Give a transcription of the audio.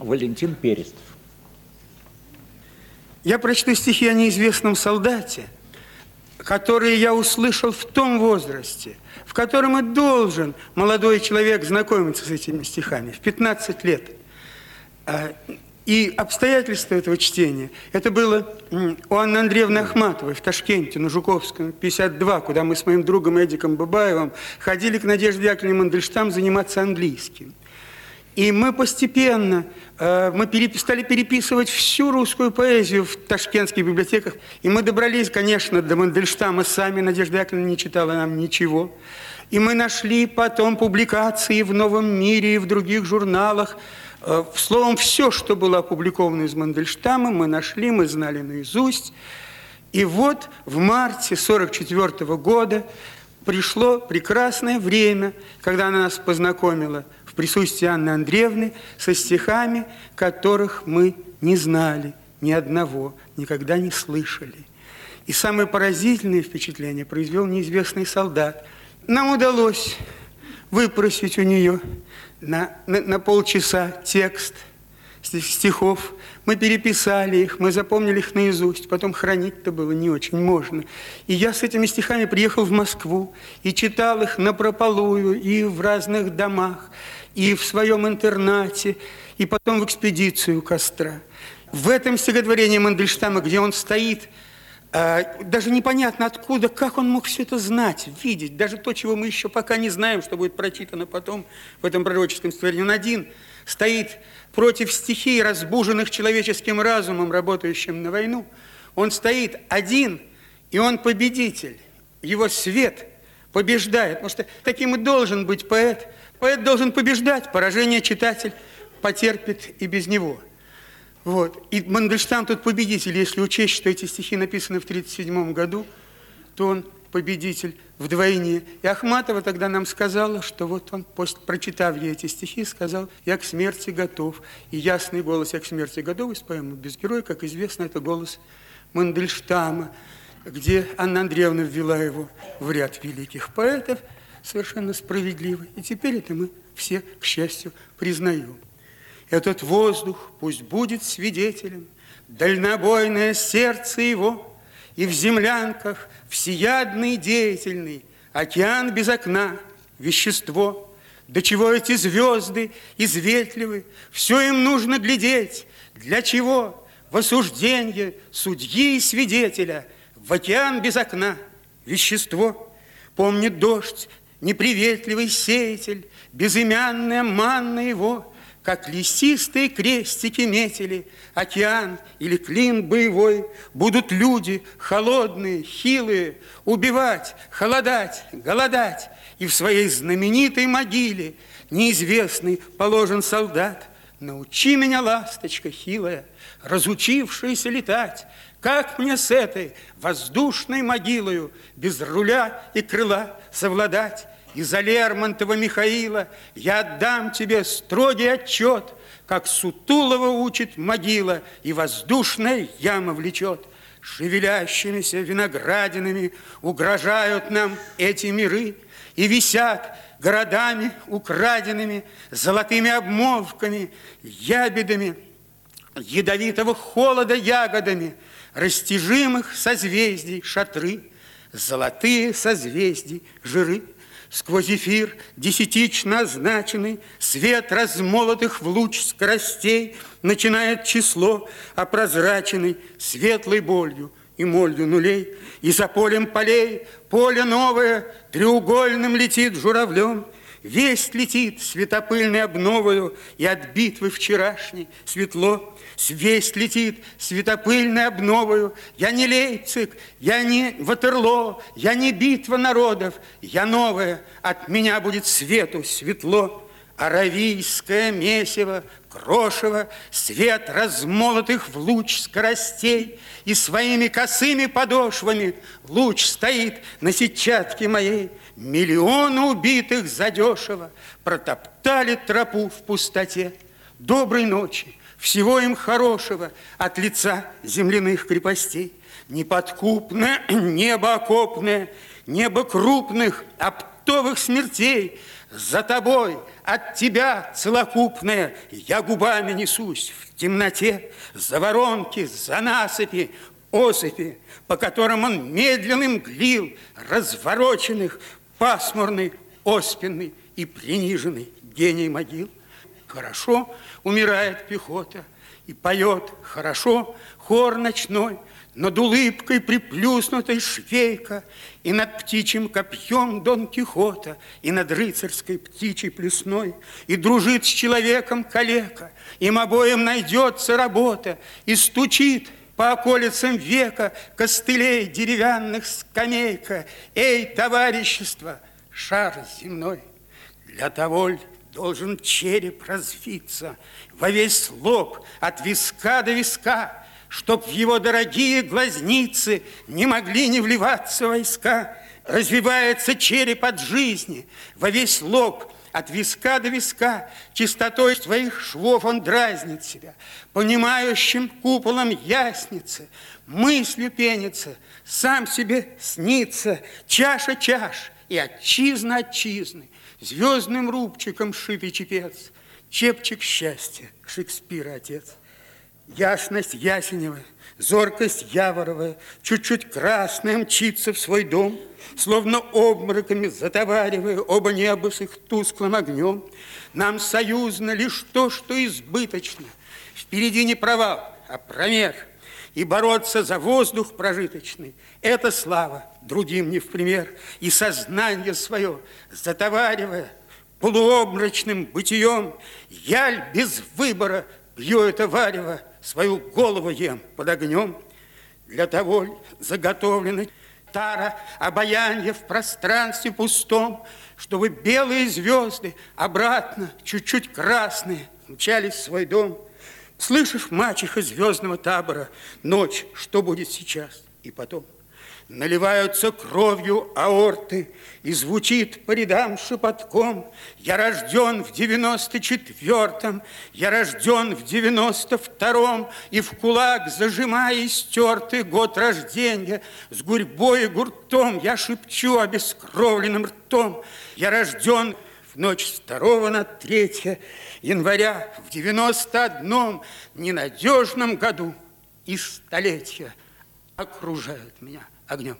Валентин Перестов. Я прочту стихи о неизвестном солдате, которые я услышал в том возрасте, в котором и должен молодой человек знакомиться с этими стихами, в 15 лет. А, и обстоятельства этого чтения, это было у Анны Андреевны Ахматовой в Ташкенте, на Жуковском, 52, куда мы с моим другом Эдиком Бабаевым ходили к Надежде Яковлевне Мандельштам заниматься английским. И мы постепенно, э, мы стали переписывать всю русскую поэзию в ташкентских библиотеках. И мы добрались, конечно, до Мандельштама сами. Надежда Яковлевна не читала нам ничего. И мы нашли потом публикации в «Новом мире» и в других журналах. Э, словом, все, что было опубликовано из Мандельштама, мы нашли, мы знали наизусть. И вот в марте 44 года пришло прекрасное время, когда она нас познакомила – присутствии Анны Андреевны со стихами, которых мы не знали ни одного, никогда не слышали. И самое поразительное впечатление произвел неизвестный солдат. Нам удалось выпросить у нее на, на, на полчаса текст стихов. Мы переписали их, мы запомнили их наизусть, потом хранить-то было не очень можно. И я с этими стихами приехал в Москву и читал их на прополую и в разных домах и в своем интернате, и потом в экспедицию костра. В этом стихотворении Мандельштама, где он стоит, даже непонятно откуда, как он мог все это знать, видеть, даже то, чего мы еще пока не знаем, что будет прочитано потом в этом пророческом стихотворении. Он один стоит против стихий, разбуженных человеческим разумом, работающим на войну. Он стоит один, и он победитель. Его свет побеждает, потому что таким и должен быть поэт – Поэт должен побеждать, поражение читатель потерпит и без него. Вот. И Мандельштам тут победитель, если учесть, что эти стихи написаны в 1937 году, то он победитель вдвойне. И Ахматова тогда нам сказала, что вот он, после, прочитав ей эти стихи, сказал, я к смерти готов. И ясный голос «Я к смерти готов» из поэмы «Без героя», как известно, это голос Мандельштама, где Анна Андреевна ввела его в ряд великих поэтов – совершенно справедливо. И теперь это мы все, к счастью, признаем. Этот воздух пусть будет свидетелем, дальнобойное сердце его, и в землянках всеядный деятельный, океан без окна, вещество. До чего эти звезды изветливы, все им нужно глядеть. Для чего? В осуждение судьи и свидетеля, в океан без окна, вещество. Помнит дождь, неприветливый сеятель, безымянная манна его, как лесистые крестики метили, океан или клин боевой, будут люди холодные, хилые, убивать, холодать, голодать, и в своей знаменитой могиле неизвестный положен солдат. Научи меня, ласточка хилая, разучившаяся летать, как мне с этой воздушной могилою без руля и крыла совладать? Из-за Лермонтова Михаила я отдам тебе строгий отчет, как Сутулова учит могила и воздушная яма влечет. Шевелящимися виноградинами угрожают нам эти миры и висят городами украденными, золотыми обмолвками, ябедами, ядовитого холода ягодами – растяжимых созвездий шатры, золотые созвездий жиры. Сквозь эфир десятично означенный свет размолотых в луч скоростей начинает число опрозраченный светлой болью и молью нулей. И за полем полей поле новое треугольным летит журавлем, Весть летит светопыльной обновою, и от битвы вчерашней светло. Весть летит светопыльной обновою. Я не Лейпциг, я не Ватерло, я не битва народов, я новая, от меня будет свету светло. Аравийское месиво, крошево, свет размолотых в луч скоростей, и своими косыми подошвами луч стоит на сетчатке моей. Миллионы убитых задешево протоптали тропу в пустоте. Доброй ночи, всего им хорошего от лица земляных крепостей. Неподкупное небо окопное, небо крупных, оптовых смертей, За тобой, от тебя, целокупная, я губами несусь в темноте, за воронки, за насыпи, осыпи, по которым он медленным глил, развороченных, пасмурный, оспенный и приниженный гений могил. Хорошо умирает пехота и поет хорошо хор ночной, над улыбкой приплюснутой швейка, И над птичьим копьем Дон Кихота, И над рыцарской птичьей плесной, И дружит с человеком калека, Им обоим найдется работа, И стучит по околицам века Костылей деревянных скамейка. Эй, товарищество, шар земной, Для того ль должен череп развиться Во весь лоб от виска до виска, Чтоб в его дорогие глазницы Не могли не вливаться войска. Развивается череп от жизни Во весь лоб от виска до виска, чистотой своих швов он дразнит себя, понимающим куполом ясницы, мыслью пенится, сам себе снится, чаша чаш и отчизна отчизны, звездным рубчиком шитый чепец, чепчик счастья, Шекспира отец. Ясность Ясенева, зоркость Яворова, чуть-чуть красная мчится в свой дом, словно обмороками затоваривая оба неба с их тусклым огнем. Нам союзно лишь то, что избыточно. Впереди не провал, а промер. И бороться за воздух прожиточный – это слава, другим не в пример. И сознание свое, затоваривая полуобморочным бытием, яль без выбора пью это варево, свою голову ем под огнем. Для того заготовлены тара обаяние в пространстве пустом, чтобы белые звезды обратно, чуть-чуть красные, мчались в свой дом. Слышишь, мачеха звездного табора, ночь, что будет сейчас и потом? Наливаются кровью аорты, и звучит по рядам шепотком. Я рожден в девяносто четвертом, я рожден в девяносто втором, и в кулак, зажимая истертый год рождения, с гурьбой и гуртом я шепчу обескровленным ртом. Я рожден в ночь второго на третье января в девяносто одном ненадежном году и столетия окружают меня огнем.